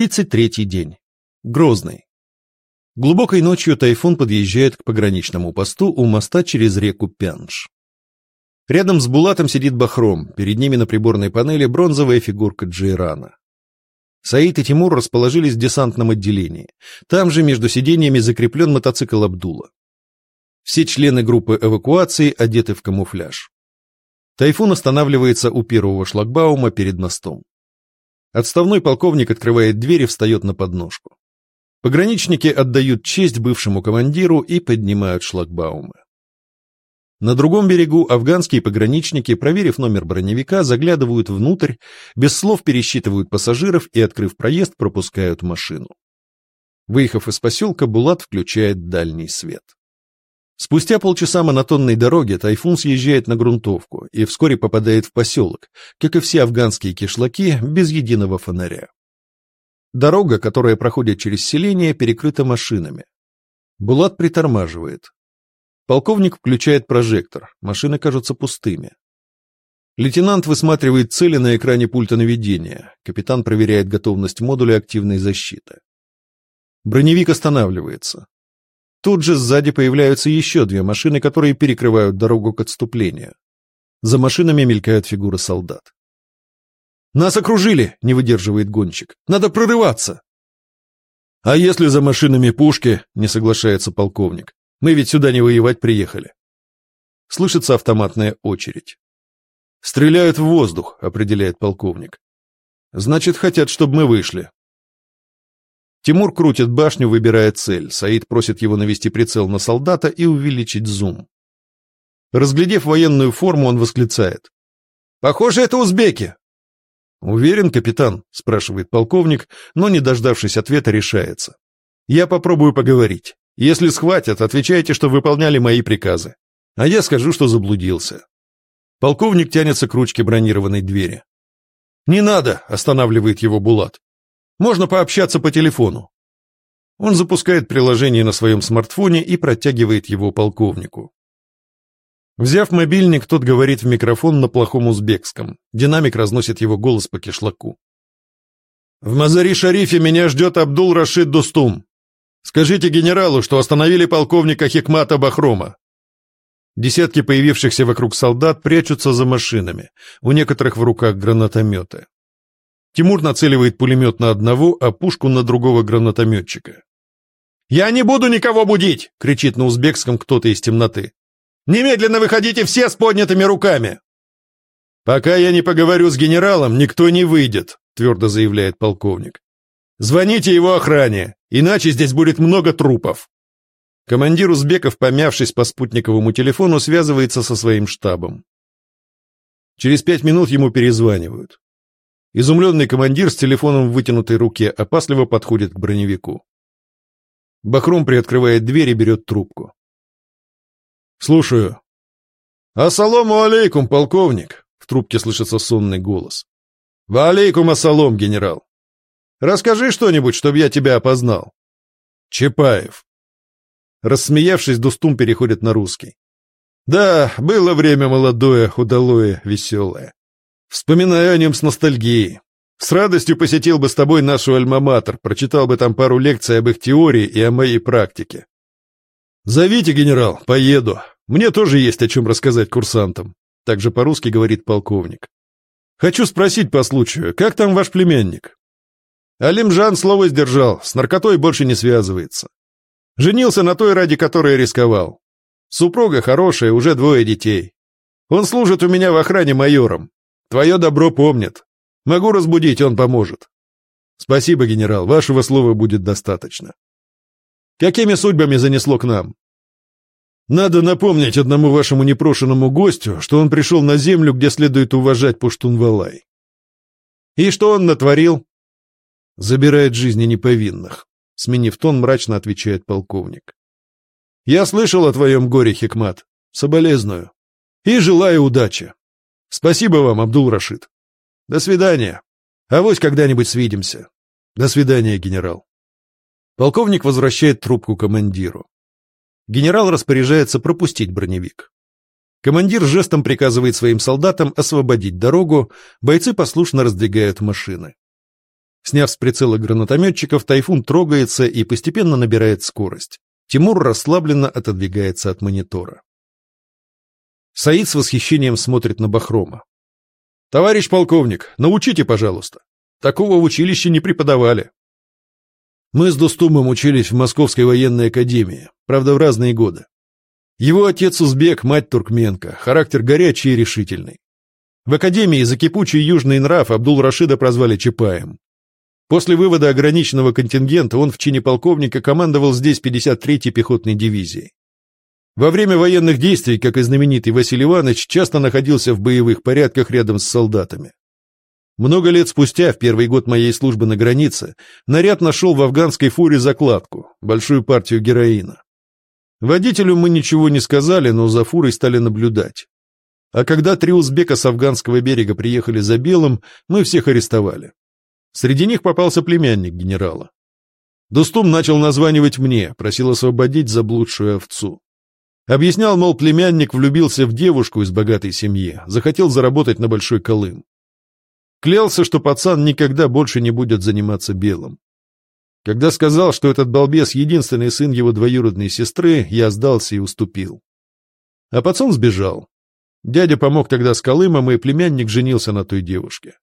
33 день. Грозный. Глубокой ночью тайфун подъезжает к пограничному посту у моста через реку Пянш. Рядом с Булатом сидит Бахром, перед ними на приборной панели бронзовая фигурка Джейрана. Саид и Тимур расположились в десантном отделении. Там же между сиденьями закреплен мотоцикл Абдула. Все члены группы эвакуации одеты в камуфляж. Тайфун останавливается у первого шлагбаума перед мостом. Отставной полковник открывает дверь и встает на подножку. Пограничники отдают честь бывшему командиру и поднимают шлагбаумы. На другом берегу афганские пограничники, проверив номер броневика, заглядывают внутрь, без слов пересчитывают пассажиров и, открыв проезд, пропускают машину. Выехав из поселка, Булат включает дальний свет. Спустя полчаса монотонной дороги тайфун съезжает на грунтовку и вскоре попадает в поселок, как и все афганские кишлаки, без единого фонаря. Дорога, которая проходит через селение, перекрыта машинами. Булат притормаживает. Полковник включает прожектор, машины кажутся пустыми. Лейтенант высматривает цели на экране пульта наведения, капитан проверяет готовность модуля активной защиты. Броневик останавливается. Тут же сзади появляются еще две машины, которые перекрывают дорогу к отступлению. За машинами мелькают фигуры солдат. «Нас окружили!» — не выдерживает гонщик. «Надо прорываться!» «А если за машинами пушки?» — не соглашается полковник. «Мы ведь сюда не воевать приехали». Слышится автоматная очередь. «Стреляют в воздух», — определяет полковник. «Значит, хотят, чтобы мы вышли. Тимур крутит башню, выбирая цель. Саид просит его навести прицел на солдата и увеличить зум. Разглядев военную форму, он восклицает. «Похоже, это узбеки!» «Уверен, капитан?» — спрашивает полковник, но, не дождавшись ответа, решается. «Я попробую поговорить. Если схватят, отвечайте, что выполняли мои приказы. А я скажу, что заблудился». Полковник тянется к ручке бронированной двери. «Не надо!» — останавливает его Булат. Можно пообщаться по телефону. Он запускает приложение на своем смартфоне и протягивает его полковнику. Взяв мобильник, тот говорит в микрофон на плохом узбекском. Динамик разносит его голос по кишлаку. «В Мазари-Шарифе меня ждет Абдул-Рашид Дустум. Скажите генералу, что остановили полковника Хикмата Бахрома». Десятки появившихся вокруг солдат прячутся за машинами, у некоторых в руках гранатометы. Тимур нацеливает пулемет на одного, а пушку на другого гранатометчика. «Я не буду никого будить!» — кричит на узбекском кто-то из темноты. «Немедленно выходите все с поднятыми руками!» «Пока я не поговорю с генералом, никто не выйдет», — твердо заявляет полковник. «Звоните его охране, иначе здесь будет много трупов». Командир узбеков, помявшись по спутниковому телефону, связывается со своим штабом. Через пять минут ему перезванивают. Изумленный командир с телефоном в вытянутой руке опасливо подходит к броневику. Бахром приоткрывает дверь и берет трубку. «Слушаю». «Ассаламу алейкум, полковник!» В трубке слышится сонный голос. «Ва алейкум ассалом, генерал! Расскажи что-нибудь, чтобы я тебя опознал». «Чапаев». Рассмеявшись, Дустум переходит на русский. «Да, было время молодое, удалое, веселое. Вспоминаю о нем с ностальгией. С радостью посетил бы с тобой нашу альма-матер, прочитал бы там пару лекций об их теории и о моей практике. Зовите, генерал, поеду. Мне тоже есть о чем рассказать курсантам. Также по-русски говорит полковник. Хочу спросить по случаю, как там ваш племянник? Алимжан слово сдержал, с наркотой больше не связывается. Женился на той, ради которой рисковал. Супруга хорошая, уже двое детей. Он служит у меня в охране майором. Твое добро помнят. Могу разбудить, он поможет. Спасибо, генерал, вашего слова будет достаточно. Какими судьбами занесло к нам? Надо напомнить одному вашему непрошенному гостю, что он пришел на землю, где следует уважать Пуштунвалай. И что он натворил? Забирает жизни неповинных. Сменив тон, мрачно отвечает полковник. Я слышал о твоем горе, Хикмат. Соболезную. И желаю удачи. Спасибо вам, Абдул-Рашид. До свидания. Авось когда-нибудь свидимся. До свидания, генерал. Полковник возвращает трубку командиру. Генерал распоряжается пропустить броневик. Командир жестом приказывает своим солдатам освободить дорогу, бойцы послушно раздвигают машины. Сняв с прицела гранатометчиков, «Тайфун» трогается и постепенно набирает скорость. Тимур расслабленно отодвигается от монитора. Саид с восхищением смотрит на Бахрома. «Товарищ полковник, научите, пожалуйста. Такого в училище не преподавали». Мы с Достумом учились в Московской военной академии, правда, в разные годы. Его отец узбек, мать туркменка, характер горячий и решительный. В академии за кипучий южный нрав Абдул-Рашида прозвали Чапаем. После вывода ограниченного контингента он в чине полковника командовал здесь 53-й пехотной дивизией. Во время военных действий, как и знаменитый Василий Иванович, часто находился в боевых порядках рядом с солдатами. Много лет спустя, в первый год моей службы на границе, наряд нашел в афганской фуре закладку, большую партию героина. Водителю мы ничего не сказали, но за фурой стали наблюдать. А когда три узбека с афганского берега приехали за белым, мы всех арестовали. Среди них попался племянник генерала. Дустум начал названивать мне, просил освободить заблудшую овцу. Объяснял, мол, племянник влюбился в девушку из богатой семьи, захотел заработать на Большой Колым. Клялся, что пацан никогда больше не будет заниматься белым. Когда сказал, что этот балбес — единственный сын его двоюродной сестры, я сдался и уступил. А пацан сбежал. Дядя помог тогда с Колымом, и племянник женился на той девушке.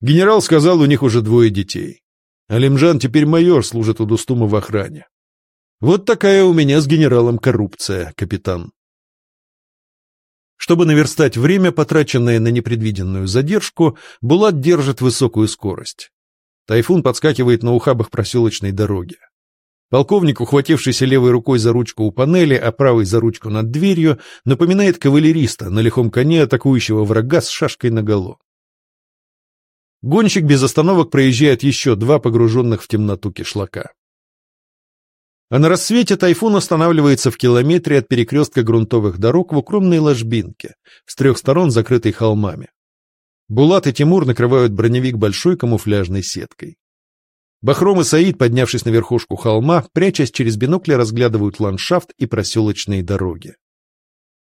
Генерал сказал, у них уже двое детей. Алимжан теперь майор, служит у Дустума в охране. Вот такая у меня с генералом коррупция, капитан. Чтобы наверстать время, потраченное на непредвиденную задержку, Булат держит высокую скорость. Тайфун подскакивает на ухабах проселочной дороги. Полковник, ухватившийся левой рукой за ручку у панели, а правой за ручку над дверью, напоминает кавалериста на лихом коне, атакующего врага с шашкой наголо. Гонщик без остановок проезжает еще два погруженных в темноту кишлака. А на рассвете тайфун останавливается в километре от перекрестка грунтовых дорог в укромной ложбинке, с трех сторон закрытой холмами. Булат и Тимур накрывают броневик большой камуфляжной сеткой. Бахром и Саид, поднявшись на верхушку холма, прячась через бинокли, разглядывают ландшафт и проселочные дороги.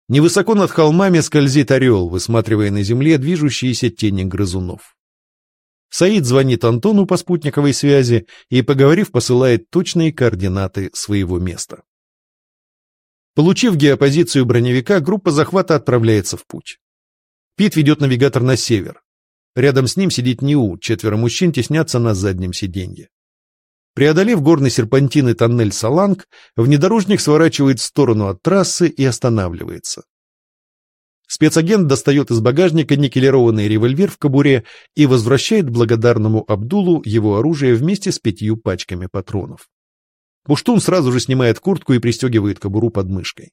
Невысоко над холмами скользит орел, высматривая на земле движущиеся тени грызунов. Саид звонит Антону по спутниковой связи и, поговорив, посылает точные координаты своего места. Получив геопозицию броневика, группа захвата отправляется в путь. Пит ведет навигатор на север. Рядом с ним сидит Ниу, четверо мужчин теснятся на заднем сиденье. Преодолев горный серпантин и тоннель Саланг, внедорожник сворачивает в сторону от трассы и останавливается. Спецагент достает из багажника никелированный револьвер в кобуре и возвращает благодарному Абдулу его оружие вместе с пятью пачками патронов. Пуштун сразу же снимает куртку и пристегивает кобуру под мышкой.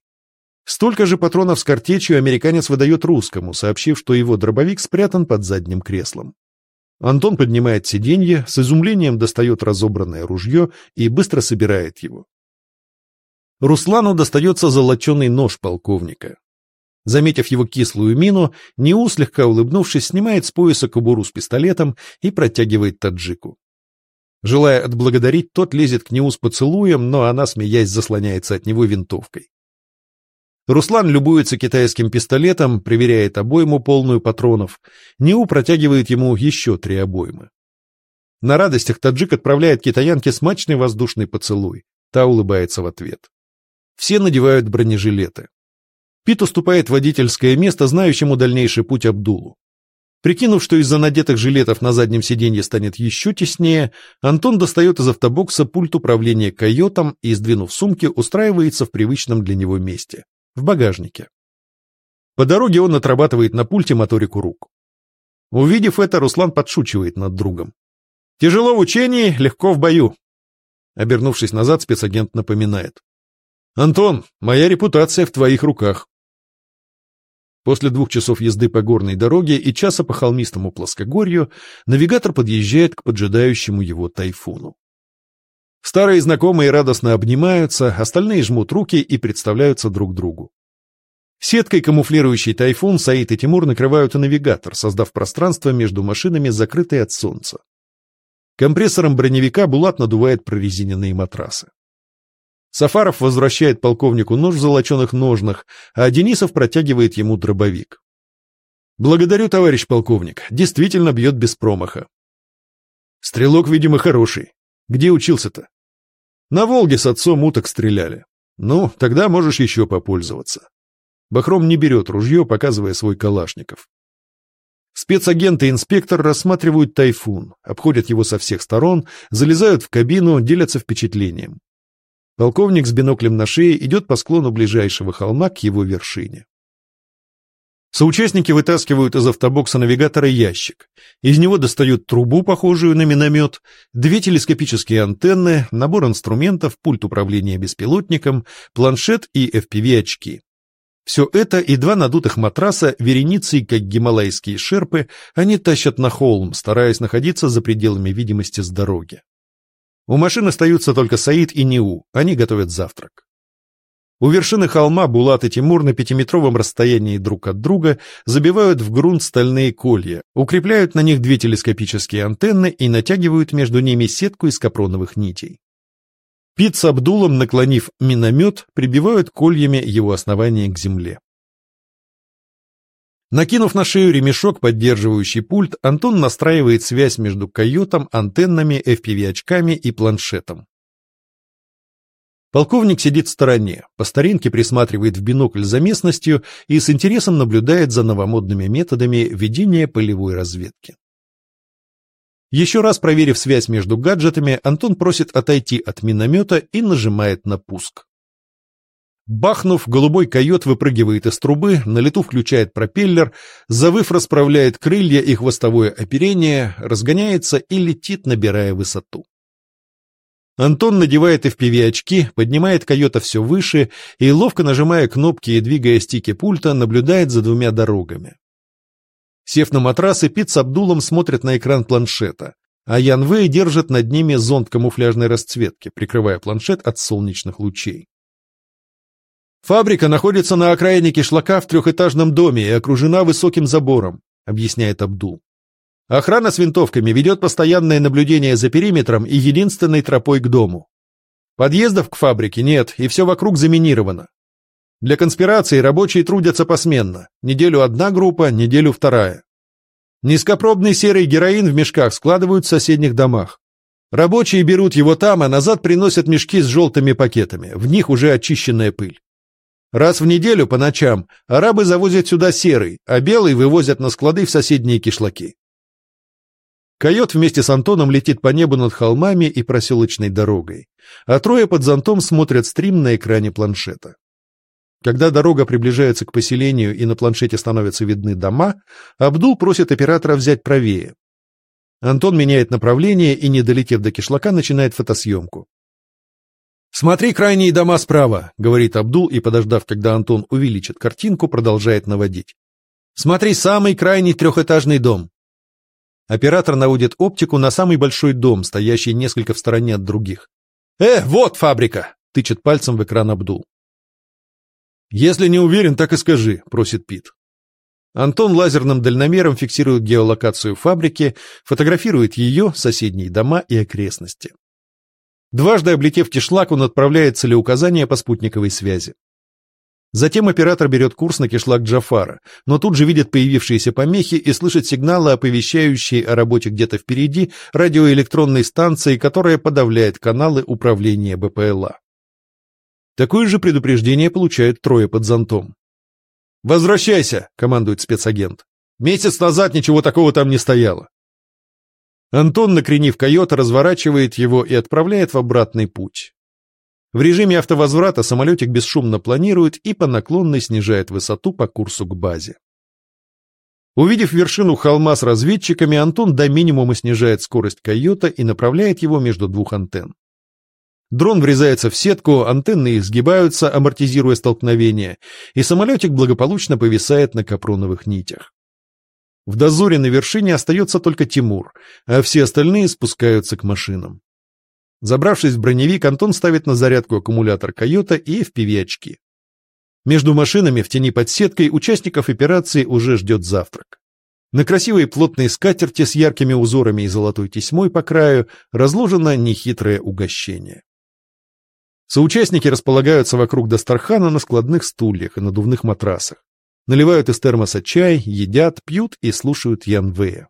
Столько же патронов с картечью американец выдает русскому, сообщив, что его дробовик спрятан под задним креслом. Антон поднимает сиденье, с изумлением достает разобранное ружье и быстро собирает его. Руслану достается золоченый нож полковника. Заметив его кислую мину, Неу, слегка улыбнувшись, снимает с пояса кобуру с пистолетом и протягивает таджику. Желая отблагодарить, тот лезет к Неу с поцелуем, но она, смеясь, заслоняется от него винтовкой. Руслан любуется китайским пистолетом, проверяет обойму полную патронов. Неу протягивает ему еще три обоймы. На радостях таджик отправляет китаянке смачный воздушный поцелуй. Та улыбается в ответ. Все надевают бронежилеты. Пит уступает водительское место знающему дальнейший путь Абдулу. Прикинув, что из-за надетых жилетов на заднем сиденье станет еще теснее, Антон достает из автобокса пульт управления койотом и, сдвинув сумки, устраивается в привычном для него месте — в багажнике. По дороге он отрабатывает на пульте моторику рук. Увидев это, Руслан подшучивает над другом. «Тяжело в учении, легко в бою». Обернувшись назад, спецагент напоминает. «Антон, моя репутация в твоих руках. После двух часов езды по горной дороге и часа по холмистому плоскогорью навигатор подъезжает к поджидающему его тайфуну. Старые знакомые радостно обнимаются, остальные жмут руки и представляются друг другу. Сеткой, камуфлирующей тайфун, Саид и Тимур накрывают и навигатор, создав пространство между машинами, закрытое от солнца. Компрессором броневика Булат надувает прорезиненные матрасы. Сафаров возвращает полковнику нож в золоченых ножнах, а Денисов протягивает ему дробовик. «Благодарю, товарищ полковник. Действительно бьет без промаха». Стрелок, видимо, хороший. Где учился-то? На Волге с отцом уток стреляли. Ну, тогда можешь еще попользоваться. Бахром не берет ружье, показывая свой калашников. Спецагент и инспектор рассматривают тайфун, обходят его со всех сторон, залезают в кабину, делятся впечатлением. Полковник с биноклем на шее идет по склону ближайшего холма к его вершине. Соучастники вытаскивают из автобокса навигатора ящик. Из него достают трубу, похожую на миномет, две телескопические антенны, набор инструментов, пульт управления беспилотником, планшет и FPV-очки. Все это и два надутых матраса, вереницей, как гималайские шерпы, они тащат на холм, стараясь находиться за пределами видимости с дороги. У машин остаются только Саид и Неу, они готовят завтрак. У вершины холма Булат и Тимур на пятиметровом расстоянии друг от друга забивают в грунт стальные колья, укрепляют на них две телескопические антенны и натягивают между ними сетку из капроновых нитей. Пит с Абдулом, наклонив миномет, прибивают кольями его основание к земле. Накинув на шею ремешок, поддерживающий пульт, Антон настраивает связь между койотом, антеннами, FPV-очками и планшетом. Полковник сидит в стороне, по старинке присматривает в бинокль за местностью и с интересом наблюдает за новомодными методами ведения полевой разведки. Еще раз проверив связь между гаджетами, Антон просит отойти от миномета и нажимает на пуск. Бахнув, голубой койот выпрыгивает из трубы, на лету включает пропеллер, завыв расправляет крылья и хвостовое оперение, разгоняется и летит, набирая высоту. Антон надевает FPV-очки, поднимает койота все выше и, ловко нажимая кнопки и двигая стики пульта, наблюдает за двумя дорогами. Сев на матрас, Пит с Абдулом смотрят на экран планшета, а Ян Вэй держит над ними зонт камуфляжной расцветки, прикрывая планшет от солнечных лучей. «Фабрика находится на окраине кишлака в трехэтажном доме и окружена высоким забором», — объясняет Абдул. «Охрана с винтовками ведет постоянное наблюдение за периметром и единственной тропой к дому. Подъездов к фабрике нет, и все вокруг заминировано. Для конспирации рабочие трудятся посменно. Неделю одна группа, неделю вторая. Низкопробный серый героин в мешках складывают в соседних домах. Рабочие берут его там, а назад приносят мешки с желтыми пакетами. В них уже очищенная пыль. Раз в неделю по ночам арабы завозят сюда серый, а белый вывозят на склады в соседние кишлаки. Койот вместе с Антоном летит по небу над холмами и проселочной дорогой, а трое под зонтом смотрят стрим на экране планшета. Когда дорога приближается к поселению и на планшете становятся видны дома, Абдул просит оператора взять правее. Антон меняет направление и, не долетев до кишлака, начинает фотосъемку. «Смотри крайние дома справа», — говорит Абдул и, подождав, когда Антон увеличит картинку, продолжает наводить. «Смотри самый крайний трехэтажный дом». Оператор наводит оптику на самый большой дом, стоящий несколько в стороне от других. «Э, вот фабрика!» — тычет пальцем в экран Абдул. «Если не уверен, так и скажи», — просит Пит. Антон лазерным дальномером фиксирует геолокацию фабрики, фотографирует ее, соседние дома и окрестности. Дважды облетев кишлак, он отправляет целеуказания по спутниковой связи. Затем оператор берет курс на кишлак Джафара, но тут же видит появившиеся помехи и слышит сигналы, оповещающие о работе где-то впереди радиоэлектронной станции, которая подавляет каналы управления БПЛА. Такое же предупреждение получают трое под зонтом. «Возвращайся!» — командует спецагент. «Месяц назад ничего такого там не стояло». Антон, накренив койота, разворачивает его и отправляет в обратный путь. В режиме автовозврата самолетик бесшумно планирует и по наклонной снижает высоту по курсу к базе. Увидев вершину холма с разведчиками, Антон до минимума снижает скорость койота и направляет его между двух антенн. Дрон врезается в сетку, антенны изгибаются, амортизируя столкновение, и самолетик благополучно повисает на капроновых нитях. В дозоре на вершине остается только Тимур, а все остальные спускаются к машинам. Забравшись в броневик, Антон ставит на зарядку аккумулятор «Койота» и FPV-очки. Между машинами в тени под сеткой участников операции уже ждет завтрак. На красивой плотной скатерти с яркими узорами и золотой тесьмой по краю разложено нехитрое угощение. Соучастники располагаются вокруг Дастархана на складных стульях и надувных матрасах. Наливают из термоса чай, едят, пьют и слушают Янвея.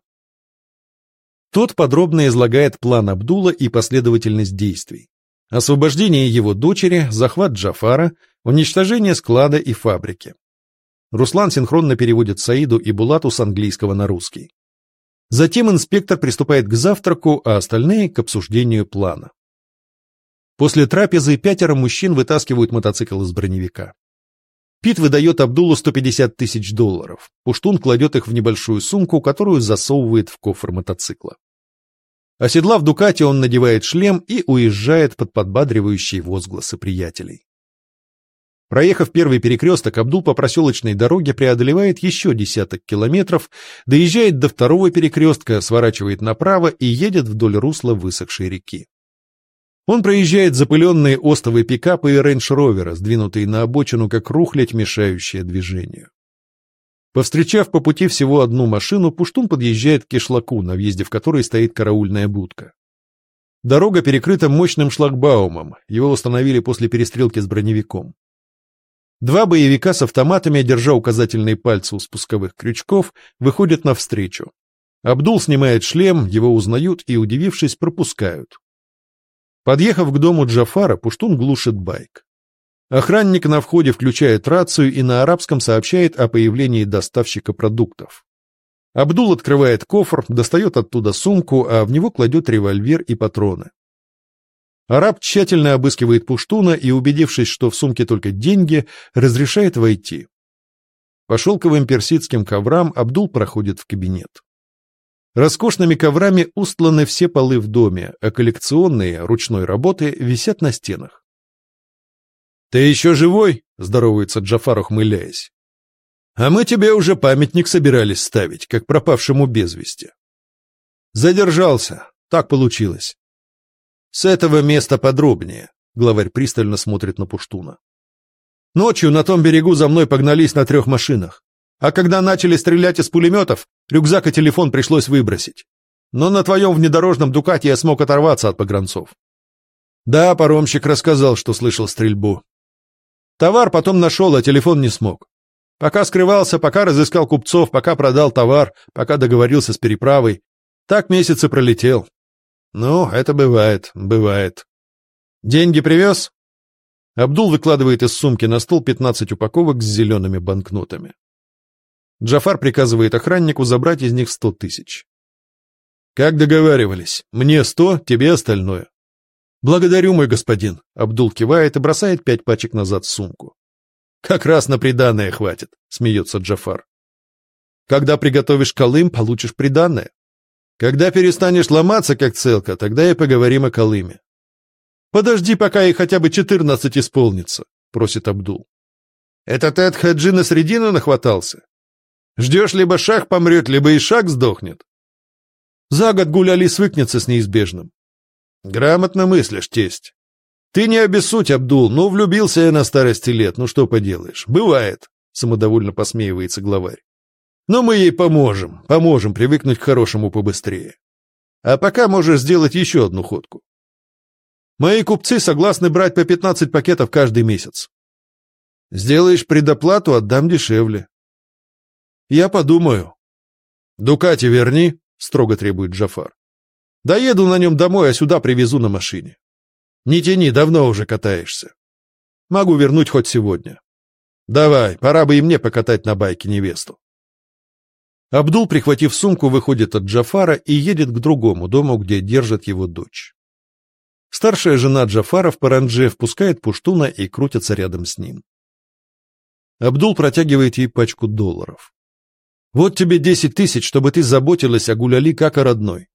Тот подробно излагает план Абдула и последовательность действий. Освобождение его дочери, захват Джафара, уничтожение склада и фабрики. Руслан синхронно переводит Саиду и Булату с английского на русский. Затем инспектор приступает к завтраку, а остальные — к обсуждению плана. После трапезы пятеро мужчин вытаскивают мотоцикл из броневика. Пит выдает Абдулу 150 тысяч долларов. Пуштун кладет их в небольшую сумку, которую засовывает в кофр мотоцикла. Оседлав Дукати, он надевает шлем и уезжает под подбадривающие возгласы приятелей. Проехав первый перекресток, Абдул по проселочной дороге преодолевает еще десяток километров, доезжает до второго перекрестка, сворачивает направо и едет вдоль русла высохшей реки. Он проезжает запыленные остовы пикапа и рейндж-ровера, сдвинутые на обочину, как рухлядь, мешающая движению. Повстречав по пути всего одну машину, Пуштун подъезжает к кишлаку, на въезде в который стоит караульная будка. Дорога перекрыта мощным шлагбаумом, его установили после перестрелки с броневиком. Два боевика с автоматами, держа указательные пальцы у спусковых крючков, выходят навстречу. Абдул снимает шлем, его узнают и, удивившись, пропускают. Подъехав к дому Джафара, Пуштун глушит байк. Охранник на входе включает рацию и на арабском сообщает о появлении доставщика продуктов. Абдул открывает кофр, достает оттуда сумку, а в него кладет револьвер и патроны. Араб тщательно обыскивает Пуштуна и, убедившись, что в сумке только деньги, разрешает войти. По шелковым персидским коврам Абдул проходит в кабинет. Роскошными коврами устланы все полы в доме, а коллекционные, ручной работы, висят на стенах. «Ты еще живой?» — здоровается Джафар, ухмыляясь. «А мы тебе уже памятник собирались ставить, как пропавшему без вести». «Задержался. Так получилось». «С этого места подробнее», — главарь пристально смотрит на Пуштуна. «Ночью на том берегу за мной погнались на трех машинах. А когда начали стрелять из пулеметов, рюкзак и телефон пришлось выбросить. Но на твоем внедорожном Дукате я смог оторваться от погранцов. Да, паромщик рассказал, что слышал стрельбу. Товар потом нашел, а телефон не смог. Пока скрывался, пока разыскал купцов, пока продал товар, пока договорился с переправой. Так месяц и пролетел. Ну, это бывает, бывает. Деньги привез? Абдул выкладывает из сумки на стол 15 упаковок с зелеными банкнотами. Джафар приказывает охраннику забрать из них сто тысяч. «Как договаривались, мне сто, тебе остальное». «Благодарю, мой господин», — Абдул кивает и бросает пять пачек назад в сумку. «Как раз на приданное хватит», — смеется Джафар. «Когда приготовишь Колым, получишь приданное. Когда перестанешь ломаться, как целка, тогда и поговорим о Колыме». «Подожди, пока ей хотя бы четырнадцать исполнится», — просит Абдул. «Это ты от Хаджи на средину нахватался? Ждешь, либо шах помрет, либо и шаг сдохнет. За год Гуляли свыкнется с неизбежным. Грамотно мыслишь, тесть. Ты не обессудь, Абдул, ну, влюбился я на старости лет, ну что поделаешь, бывает, самодовольно посмеивается главарь. Но мы ей поможем, поможем привыкнуть к хорошему побыстрее. А пока можешь сделать еще одну ходку. Мои купцы согласны брать по 15 пакетов каждый месяц. Сделаешь предоплату, отдам дешевле. Я подумаю. Дукати верни, строго требует Джафар. Доеду на нем домой, а сюда привезу на машине. Не тяни, давно уже катаешься. Могу вернуть хоть сегодня. Давай, пора бы и мне покатать на байке невесту. Абдул, прихватив сумку, выходит от Джафара и едет к другому дому, где держит его дочь. Старшая жена Джафара в паранже впускает Пуштуна и крутится рядом с ним. Абдул протягивает ей пачку долларов. Вот тебе десять тысяч, чтобы ты заботилась о Гуляли как о родной.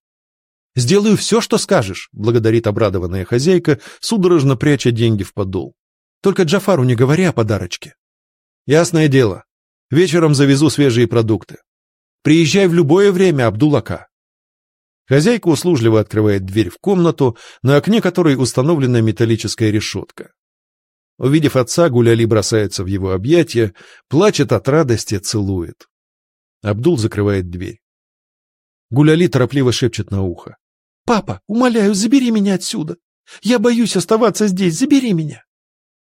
«Сделаю все, что скажешь», — благодарит обрадованная хозяйка, судорожно пряча деньги в подол. «Только Джафару не говори о подарочке». «Ясное дело. Вечером завезу свежие продукты. Приезжай в любое время, Абдулака». Хозяйка услужливо открывает дверь в комнату, на окне которой установлена металлическая решетка. Увидев отца, Гуляли бросается в его объятия, плачет от радости, целует. Абдул закрывает дверь. Гуляли торопливо шепчет на ухо. «Папа, умоляю, забери меня отсюда. Я боюсь оставаться здесь, забери меня».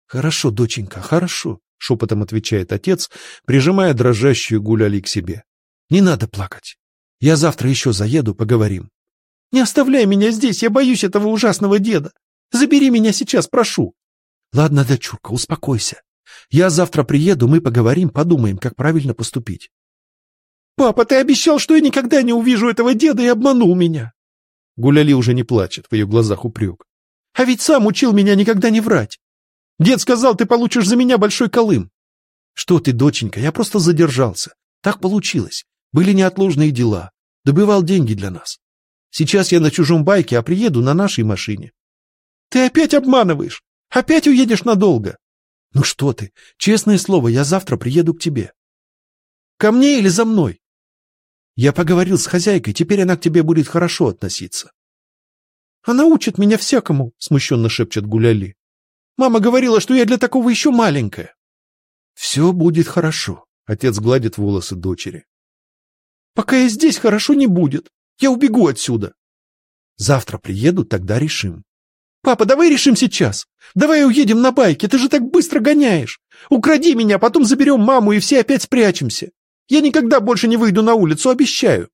«Хорошо, доченька, хорошо», — шепотом отвечает отец, прижимая дрожащую Гуляли к себе. «Не надо плакать. Я завтра еще заеду, поговорим. Не оставляй меня здесь, я боюсь этого ужасного деда. Забери меня сейчас, прошу. Ладно, дочурка, успокойся. Я завтра приеду, мы поговорим, подумаем, как правильно поступить. Папа, ты обещал, что я никогда не увижу этого деда и обманул меня. Гуляли уже не плачет, в ее глазах упрек. А ведь сам учил меня никогда не врать. Дед сказал, ты получишь за меня большой колым. Что ты, доченька, я просто задержался. Так получилось. Были неотложные дела. Добывал деньги для нас. Сейчас я на чужом байке, а приеду на нашей машине. Ты опять обманываешь. Опять уедешь надолго. Ну что ты, честное слово, я завтра приеду к тебе. Ко мне или за мной? Я поговорил с хозяйкой, теперь она к тебе будет хорошо относиться. Она учит меня всякому, смущенно шепчет Гуляли. Мама говорила, что я для такого еще маленькая. Все будет хорошо, отец гладит волосы дочери. Пока я здесь, хорошо не будет. Я убегу отсюда. Завтра приеду, тогда решим. Папа, давай решим сейчас. Давай уедем на байке, ты же так быстро гоняешь. Укради меня, потом заберем маму и все опять спрячемся. Я никогда больше не выйду на улицу, обещаю.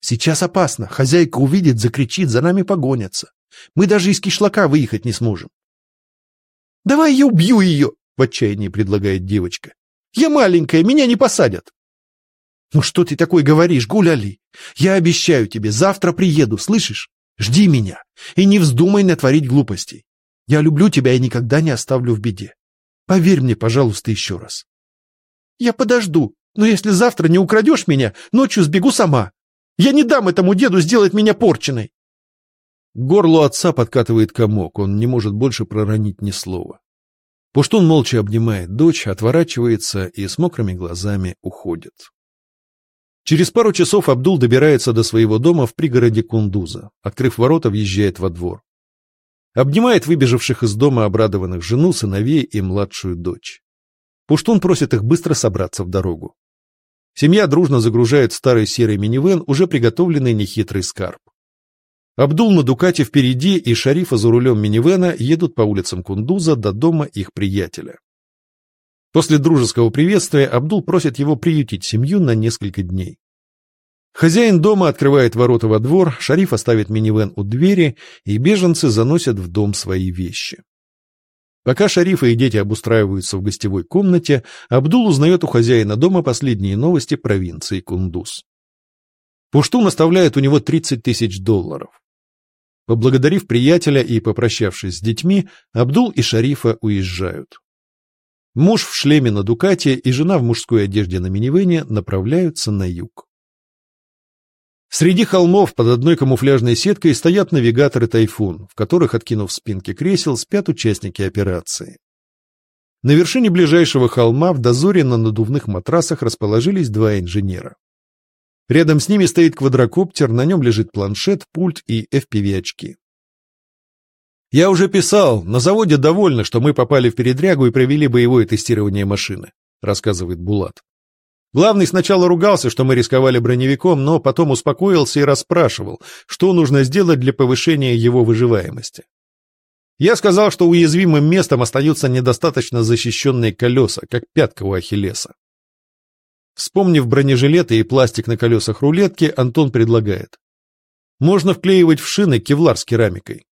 Сейчас опасно. Хозяйка увидит, закричит, за нами погонятся. Мы даже из кишлака выехать не сможем. Давай я убью ее, в отчаянии предлагает девочка. Я маленькая, меня не посадят. Ну что ты такой говоришь, Гуляли? Я обещаю тебе, завтра приеду, слышишь? Жди меня и не вздумай натворить глупостей. Я люблю тебя и никогда не оставлю в беде. Поверь мне, пожалуйста, еще раз. Я подожду, но если завтра не украдешь меня, ночью сбегу сама. Я не дам этому деду сделать меня порченой. К горлу отца подкатывает комок, он не может больше проронить ни слова. Пуштун молча обнимает дочь, отворачивается и с мокрыми глазами уходит. Через пару часов Абдул добирается до своего дома в пригороде Кундуза. Открыв ворота, въезжает во двор. Обнимает выбежавших из дома обрадованных жену, сыновей и младшую дочь. Пуштун просит их быстро собраться в дорогу. Семья дружно загружает старый серый минивэн, уже приготовленный нехитрый скарб. Абдул на Дукате впереди и Шарифа за рулем минивэна едут по улицам Кундуза до дома их приятеля. После дружеского приветствия Абдул просит его приютить семью на несколько дней. Хозяин дома открывает ворота во двор, Шариф оставит минивэн у двери, и беженцы заносят в дом свои вещи. Пока Шарифа и дети обустраиваются в гостевой комнате, Абдул узнает у хозяина дома последние новости провинции Кундуз. Пуштун оставляет у него 30 тысяч долларов. Поблагодарив приятеля и попрощавшись с детьми, Абдул и Шарифа уезжают. Муж в шлеме на Дукате и жена в мужской одежде на минивэне направляются на юг. Среди холмов под одной камуфляжной сеткой стоят навигаторы «Тайфун», в которых, откинув спинки кресел, спят участники операции. На вершине ближайшего холма в дозоре на надувных матрасах расположились два инженера. Рядом с ними стоит квадрокоптер, на нем лежит планшет, пульт и FPV-очки. «Я уже писал, на заводе довольны, что мы попали в передрягу и провели боевое тестирование машины», рассказывает Булат. Главный сначала ругался, что мы рисковали броневиком, но потом успокоился и расспрашивал, что нужно сделать для повышения его выживаемости. Я сказал, что уязвимым местом остаются недостаточно защищенные колеса, как пятка у Ахиллеса. Вспомнив бронежилеты и пластик на колесах рулетки, Антон предлагает. Можно вклеивать в шины кевлар с керамикой.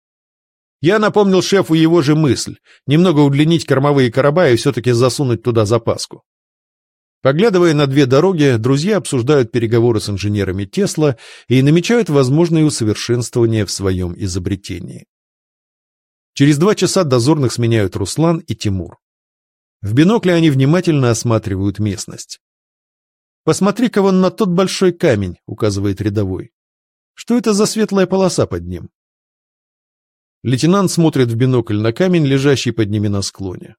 Я напомнил шефу его же мысль, немного удлинить кормовые короба и все-таки засунуть туда запаску. Поглядывая на две дороги, друзья обсуждают переговоры с инженерами Тесла и намечают возможные усовершенствования в своем изобретении. Через два часа дозорных сменяют Руслан и Тимур. В бинокле они внимательно осматривают местность. «Посмотри-ка вон на тот большой камень», — указывает рядовой. «Что это за светлая полоса под ним?» Лейтенант смотрит в бинокль на камень, лежащий под ними на склоне.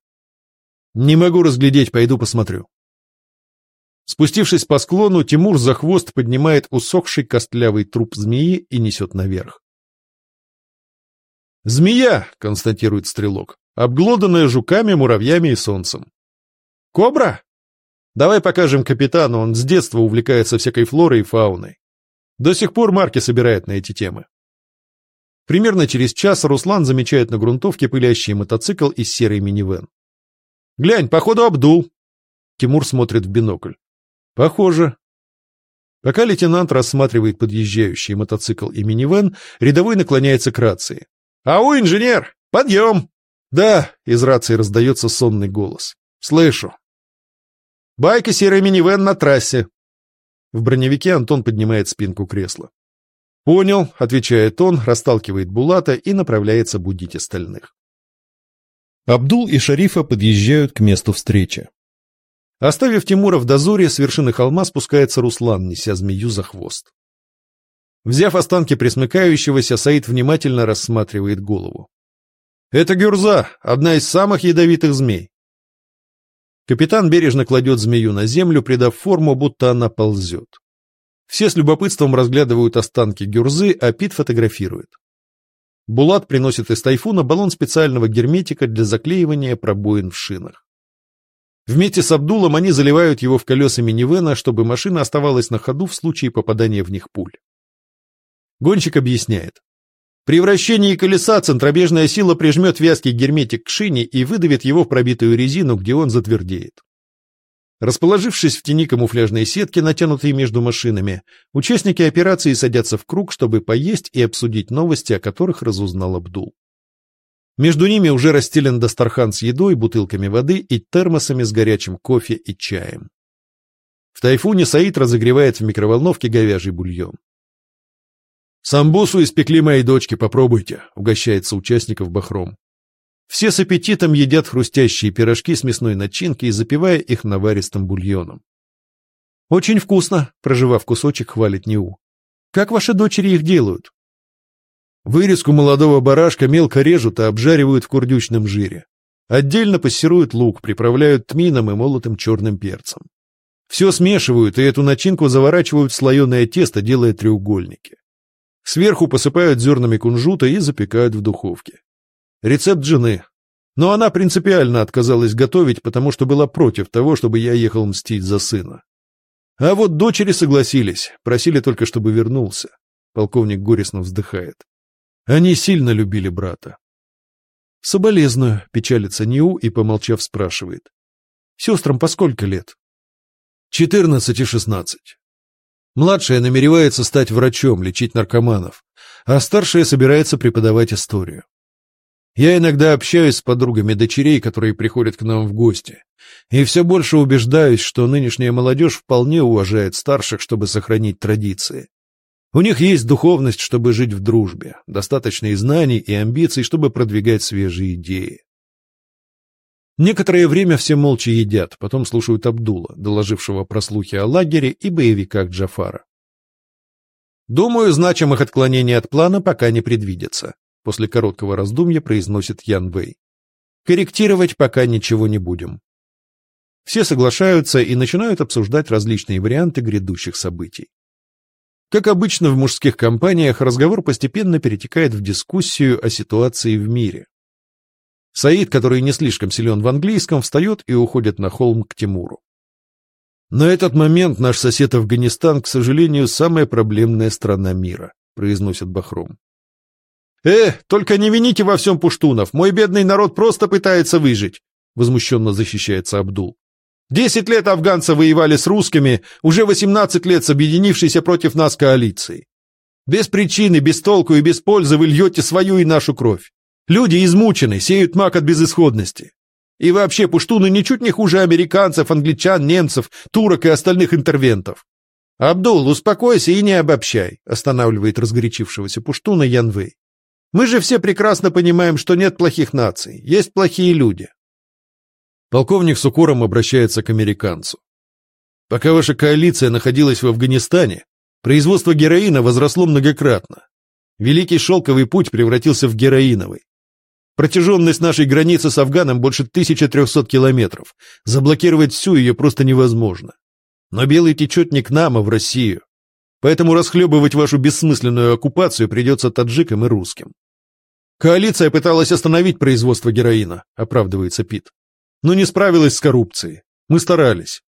«Не могу разглядеть, пойду посмотрю». Спустившись по склону, Тимур за хвост поднимает усохший костлявый труп змеи и несет наверх. «Змея!» — констатирует стрелок, обглоданная жуками, муравьями и солнцем. «Кобра? Давай покажем капитану, он с детства увлекается всякой флорой и фауной. До сих пор марки собирает на эти темы». Примерно через час Руслан замечает на грунтовке пылящий мотоцикл и серый минивэн. «Глянь, походу Абдул!» Тимур смотрит в бинокль. Похоже. Пока лейтенант рассматривает подъезжающий мотоцикл и минивэн, рядовой наклоняется к рации. «Ау, инженер! Подъем!» «Да!» — из рации раздается сонный голос. «Слышу!» «Байка серый минивэн на трассе!» В броневике Антон поднимает спинку кресла. «Понял», — отвечает он, расталкивает Булата и направляется будить остальных. Абдул и Шарифа подъезжают к месту встречи. Оставив Тимура в дозоре, с вершины холма спускается Руслан, неся змею за хвост. Взяв останки присмыкающегося, Саид внимательно рассматривает голову. «Это гюрза, одна из самых ядовитых змей». Капитан бережно кладет змею на землю, придав форму, будто она ползет. Все с любопытством разглядывают останки гюрзы, а Пит фотографирует. Булат приносит из тайфуна баллон специального герметика для заклеивания пробоин в шинах. Вместе с Абдулом они заливают его в колеса минивэна, чтобы машина оставалась на ходу в случае попадания в них пуль. Гонщик объясняет. При вращении колеса центробежная сила прижмет вязкий герметик к шине и выдавит его в пробитую резину, где он затвердеет. Расположившись в тени камуфляжной сетки, натянутой между машинами, участники операции садятся в круг, чтобы поесть и обсудить новости, о которых разузнал Абдул. Между ними уже расстелен Дастархан с едой, бутылками воды и термосами с горячим кофе и чаем. В тайфуне Саид разогревает в микроволновке говяжий бульон. «Самбусу испекли мои дочки, попробуйте», — угощается участников Бахром. Все с аппетитом едят хрустящие пирожки с мясной начинкой, запивая их наваристым бульоном. «Очень вкусно», — проживав кусочек, хвалит Неу. «Как ваши дочери их делают?» Вырезку молодого барашка мелко режут и обжаривают в курдючном жире. Отдельно пассируют лук, приправляют тмином и молотым черным перцем. Все смешивают, и эту начинку заворачивают в слоеное тесто, делая треугольники. Сверху посыпают зернами кунжута и запекают в духовке. Рецепт жены. Но она принципиально отказалась готовить, потому что была против того, чтобы я ехал мстить за сына. А вот дочери согласились, просили только, чтобы вернулся. Полковник горестно вздыхает. Они сильно любили брата. Соболезную, печалится Ниу и, помолчав, спрашивает. Сестрам по сколько лет? Четырнадцать и шестнадцать. Младшая намеревается стать врачом, лечить наркоманов, а старшая собирается преподавать историю. Я иногда общаюсь с подругами дочерей, которые приходят к нам в гости, и все больше убеждаюсь, что нынешняя молодежь вполне уважает старших, чтобы сохранить традиции. У них есть духовность, чтобы жить в дружбе, достаточно и знаний, и амбиций, чтобы продвигать свежие идеи. Некоторое время все молча едят, потом слушают Абдула, доложившего про слухи о лагере и боевиках Джафара. «Думаю, значимых отклонений от плана пока не предвидится», после короткого раздумья произносит Ян Вэй. «Корректировать пока ничего не будем». Все соглашаются и начинают обсуждать различные варианты грядущих событий. Как обычно в мужских компаниях, разговор постепенно перетекает в дискуссию о ситуации в мире. Саид, который не слишком силен в английском, встает и уходит на холм к Тимуру. На этот момент наш сосед Афганистан, к сожалению, самая проблемная страна мира, произносит Бахром. «Э, только не вините во всем пуштунов, мой бедный народ просто пытается выжить», возмущенно защищается Абдул. Десять лет афганцы воевали с русскими, уже восемнадцать лет с объединившейся против нас коалицией. Без причины, без толку и без пользы вы льете свою и нашу кровь. Люди измучены, сеют мак от безысходности. И вообще, пуштуны ничуть не хуже американцев, англичан, немцев, турок и остальных интервентов. «Абдул, успокойся и не обобщай», — останавливает разгорячившегося пуштуна Янвей. «Мы же все прекрасно понимаем, что нет плохих наций, есть плохие люди. Полковник с укором обращается к американцу. Пока ваша коалиция находилась в Афганистане, производство героина возросло многократно. Великий шелковый путь превратился в героиновый. Протяженность нашей границы с Афганом больше 1300 километров. Заблокировать всю ее просто невозможно. Но белый течет не к нам, а в Россию. Поэтому расхлебывать вашу бессмысленную оккупацию придется таджикам и русским. Коалиция пыталась остановить производство героина, оправдывается Пит но не справилась с коррупцией. Мы старались.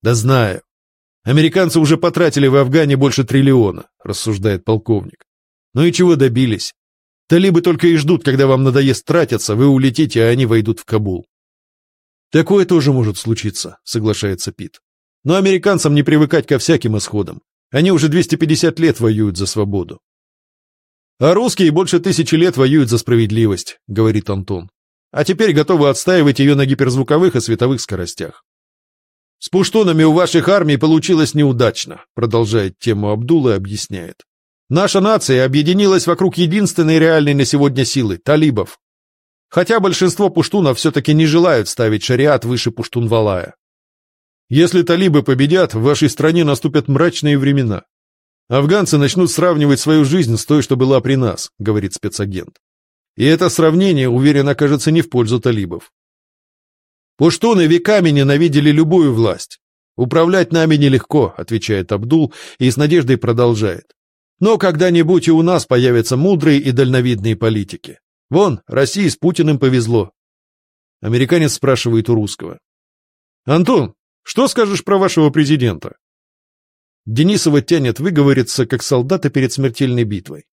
Да знаю. Американцы уже потратили в Афгане больше триллиона, рассуждает полковник. Ну и чего добились? Талибы только и ждут, когда вам надоест тратиться, вы улетите, а они войдут в Кабул. Такое тоже может случиться, соглашается Пит. Но американцам не привыкать ко всяким исходам. Они уже 250 лет воюют за свободу. А русские больше тысячи лет воюют за справедливость, говорит Антон. А теперь готовы отстаивать ее на гиперзвуковых и световых скоростях. С пуштунами у ваших армий получилось неудачно, продолжает тему Абдулла и объясняет. Наша нация объединилась вокруг единственной реальной на сегодня силы – талибов. Хотя большинство пуштунов все-таки не желают ставить шариат выше пуштун-валая. Если талибы победят, в вашей стране наступят мрачные времена. Афганцы начнут сравнивать свою жизнь с той, что была при нас, говорит спецагент. И это сравнение, уверен, окажется не в пользу талибов. Пуштуны веками ненавидели любую власть. Управлять нами нелегко, отвечает Абдул и с надеждой продолжает. Но когда-нибудь и у нас появятся мудрые и дальновидные политики. Вон, России с Путиным повезло. Американец спрашивает у русского. Антон, что скажешь про вашего президента? Денисова тянет выговориться, как солдата перед смертельной битвой.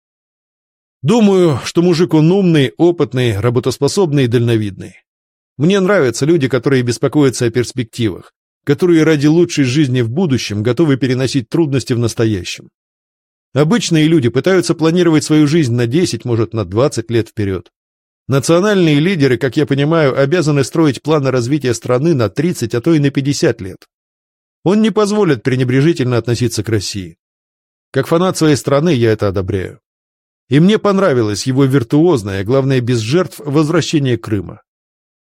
Думаю, что мужик он умный, опытный, работоспособный и дальновидный. Мне нравятся люди, которые беспокоятся о перспективах, которые ради лучшей жизни в будущем готовы переносить трудности в настоящем. Обычные люди пытаются планировать свою жизнь на 10, может, на 20 лет вперед. Национальные лидеры, как я понимаю, обязаны строить планы развития страны на 30, а то и на 50 лет. Он не позволит пренебрежительно относиться к России. Как фанат своей страны я это одобряю. И мне понравилось его виртуозное, главное без жертв, возвращение Крыма.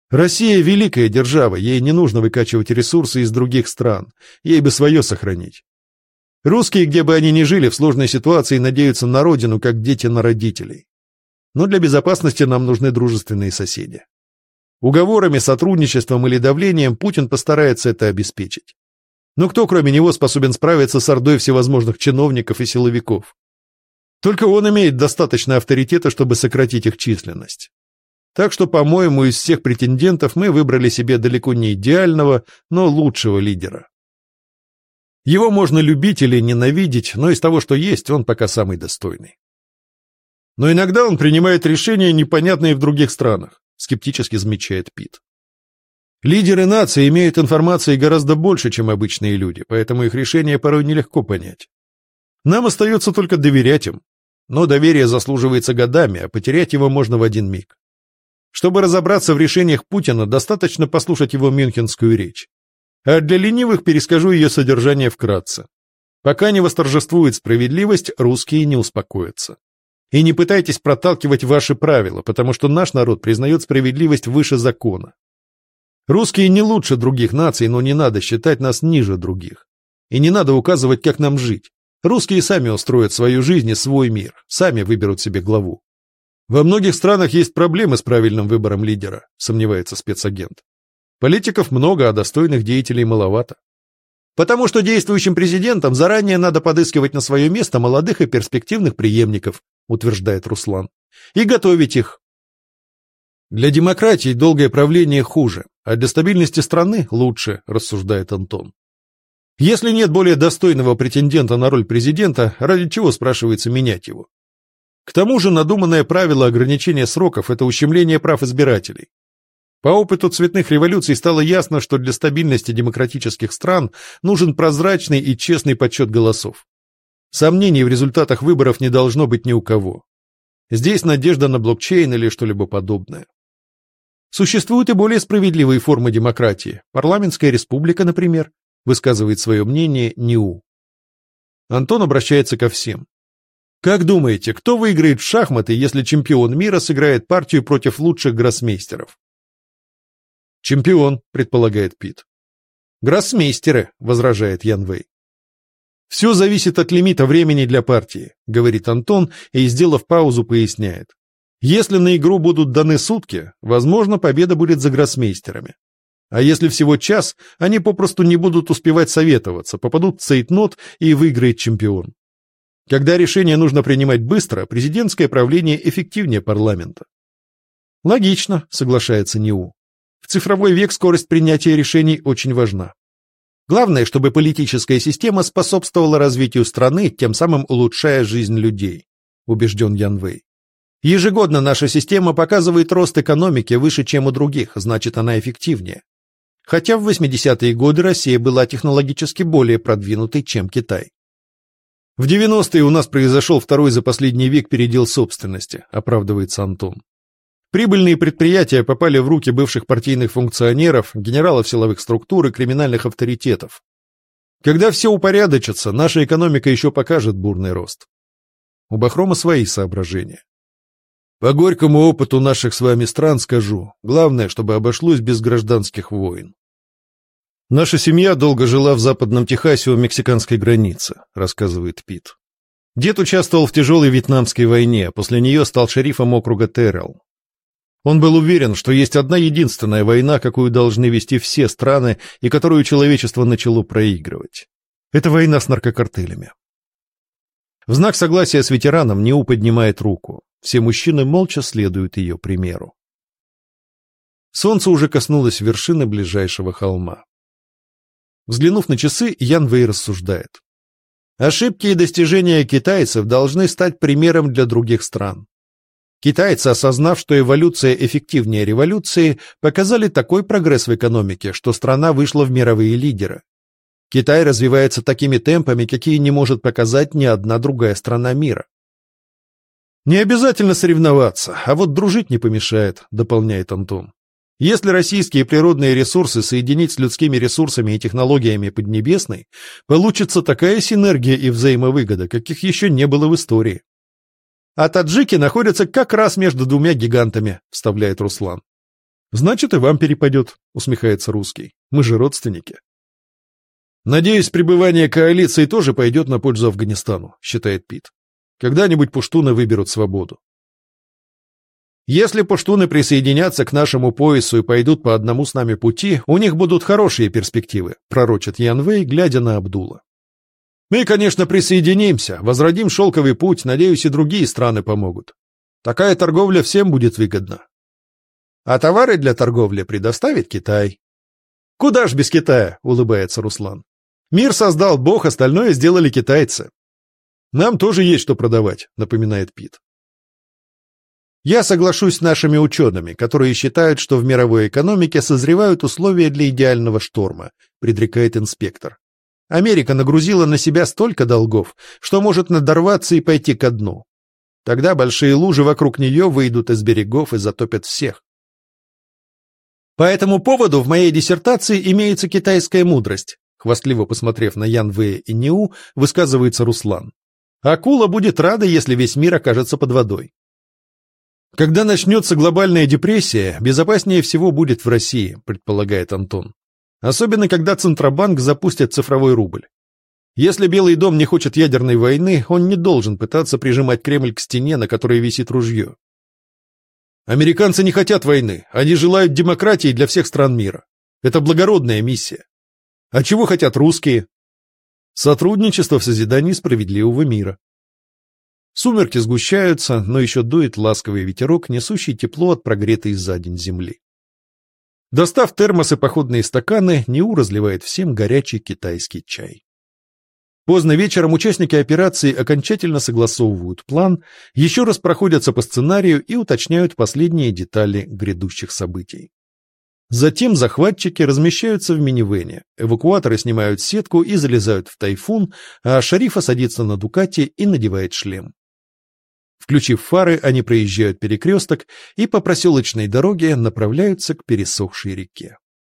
Россия – великая держава, ей не нужно выкачивать ресурсы из других стран, ей бы свое сохранить. Русские, где бы они ни жили, в сложной ситуации надеются на родину, как дети на родителей. Но для безопасности нам нужны дружественные соседи. Уговорами, сотрудничеством или давлением Путин постарается это обеспечить. Но кто, кроме него, способен справиться с ордой всевозможных чиновников и силовиков? Только он имеет достаточно авторитета, чтобы сократить их численность. Так что, по-моему, из всех претендентов мы выбрали себе далеко не идеального, но лучшего лидера. Его можно любить или ненавидеть, но из того, что есть, он пока самый достойный. Но иногда он принимает решения, непонятные в других странах, скептически замечает Пит. Лидеры нации имеют информации гораздо больше, чем обычные люди, поэтому их решения порой нелегко понять. Нам остается только доверять им. Но доверие заслуживается годами, а потерять его можно в один миг. Чтобы разобраться в решениях Путина, достаточно послушать его мюнхенскую речь а для ленивых перескажу ее содержание вкратце. Пока не восторжествует справедливость, русские не успокоятся. И не пытайтесь проталкивать ваши правила, потому что наш народ признает справедливость выше закона. Русские не лучше других наций, но не надо считать нас ниже других. И не надо указывать, как нам жить. Русские сами устроят свою жизнь и свой мир, сами выберут себе главу. Во многих странах есть проблемы с правильным выбором лидера, сомневается спецагент. Политиков много, а достойных деятелей маловато. Потому что действующим президентам заранее надо подыскивать на свое место молодых и перспективных преемников, утверждает Руслан, и готовить их. Для демократии долгое правление хуже, а для стабильности страны лучше, рассуждает Антон. Если нет более достойного претендента на роль президента, ради чего, спрашивается, менять его? К тому же надуманное правило ограничения сроков – это ущемление прав избирателей. По опыту цветных революций стало ясно, что для стабильности демократических стран нужен прозрачный и честный подсчет голосов. Сомнений в результатах выборов не должно быть ни у кого. Здесь надежда на блокчейн или что-либо подобное. Существуют и более справедливые формы демократии. Парламентская республика, например, высказывает свое мнение НИУ. Антон обращается ко всем. Как думаете, кто выиграет в шахматы, если чемпион мира сыграет партию против лучших гроссмейстеров? Чемпион, предполагает Пит. Гроссмейстеры, возражает Ян Вэй. Все зависит от лимита времени для партии, говорит Антон и, сделав паузу, поясняет. Если на игру будут даны сутки, возможно, победа будет за гроссмейстерами. А если всего час, они попросту не будут успевать советоваться, попадут в цейтнот и выиграет чемпион. Когда решение нужно принимать быстро, президентское правление эффективнее парламента. Логично, соглашается НИУ. В цифровой век скорость принятия решений очень важна. Главное, чтобы политическая система способствовала развитию страны, тем самым улучшая жизнь людей, убежден Ян Вэй. Ежегодно наша система показывает рост экономики выше, чем у других, значит она эффективнее. Хотя в 80-е годы Россия была технологически более продвинутой, чем Китай. В 90-е у нас произошел второй за последний век передел собственности, оправдывается Антон. Прибыльные предприятия попали в руки бывших партийных функционеров, генералов силовых структур и криминальных авторитетов. Когда все упорядочится, наша экономика еще покажет бурный рост. У Бахрома свои соображения. По горькому опыту наших с вами стран скажу, главное, чтобы обошлось без гражданских войн. Наша семья долго жила в западном Техасе у мексиканской границы, рассказывает Пит. Дед участвовал в тяжелой вьетнамской войне, а после нее стал шерифом округа Террелл. Он был уверен, что есть одна единственная война, какую должны вести все страны и которую человечество начало проигрывать. Это война с наркокартелями. В знак согласия с ветераном Ниу поднимает руку. Все мужчины молча следуют ее примеру. Солнце уже коснулось вершины ближайшего холма. Взглянув на часы, Ян Вэй рассуждает. Ошибки и достижения китайцев должны стать примером для других стран. Китайцы, осознав, что эволюция эффективнее революции, показали такой прогресс в экономике, что страна вышла в мировые лидеры. Китай развивается такими темпами, какие не может показать ни одна другая страна мира. «Не обязательно соревноваться, а вот дружить не помешает», — дополняет Антон. «Если российские природные ресурсы соединить с людскими ресурсами и технологиями Поднебесной, получится такая синергия и взаимовыгода, каких еще не было в истории». «А таджики находятся как раз между двумя гигантами», — вставляет Руслан. «Значит, и вам перепадет», — усмехается русский. «Мы же родственники». «Надеюсь, пребывание коалиции тоже пойдет на пользу Афганистану», — считает Пит. Когда-нибудь пуштуны выберут свободу. Если пуштуны присоединятся к нашему поясу и пойдут по одному с нами пути, у них будут хорошие перспективы, пророчит Ян Вэй, глядя на Абдула. Мы, конечно, присоединимся, возродим шелковый путь, надеюсь, и другие страны помогут. Такая торговля всем будет выгодна. А товары для торговли предоставит Китай. Куда ж без Китая, улыбается Руслан. Мир создал Бог, остальное сделали китайцы. Нам тоже есть что продавать, напоминает Пит. Я соглашусь с нашими учеными, которые считают, что в мировой экономике созревают условия для идеального шторма, предрекает инспектор. Америка нагрузила на себя столько долгов, что может надорваться и пойти ко дну. Тогда большие лужи вокруг нее выйдут из берегов и затопят всех. По этому поводу в моей диссертации имеется китайская мудрость, хвастливо посмотрев на Ян Вэя и Ниу, высказывается Руслан. Акула будет рада, если весь мир окажется под водой. Когда начнется глобальная депрессия, безопаснее всего будет в России, предполагает Антон. Особенно, когда Центробанк запустит цифровой рубль. Если Белый дом не хочет ядерной войны, он не должен пытаться прижимать Кремль к стене, на которой висит ружье. Американцы не хотят войны, они желают демократии для всех стран мира. Это благородная миссия. А чего хотят русские? Сотрудничество в созидании справедливого мира. Сумерки сгущаются, но еще дует ласковый ветерок, несущий тепло от прогретой за день земли. Достав термос и походные стаканы, Неу разливает всем горячий китайский чай. Поздно вечером участники операции окончательно согласовывают план, еще раз проходятся по сценарию и уточняют последние детали грядущих событий. Затем захватчики размещаются в минивене, эвакуаторы снимают сетку и залезают в тайфун, а шарифа садится на Дукате и надевает шлем. Включив фары, они проезжают перекресток и по проселочной дороге направляются к пересохшей реке.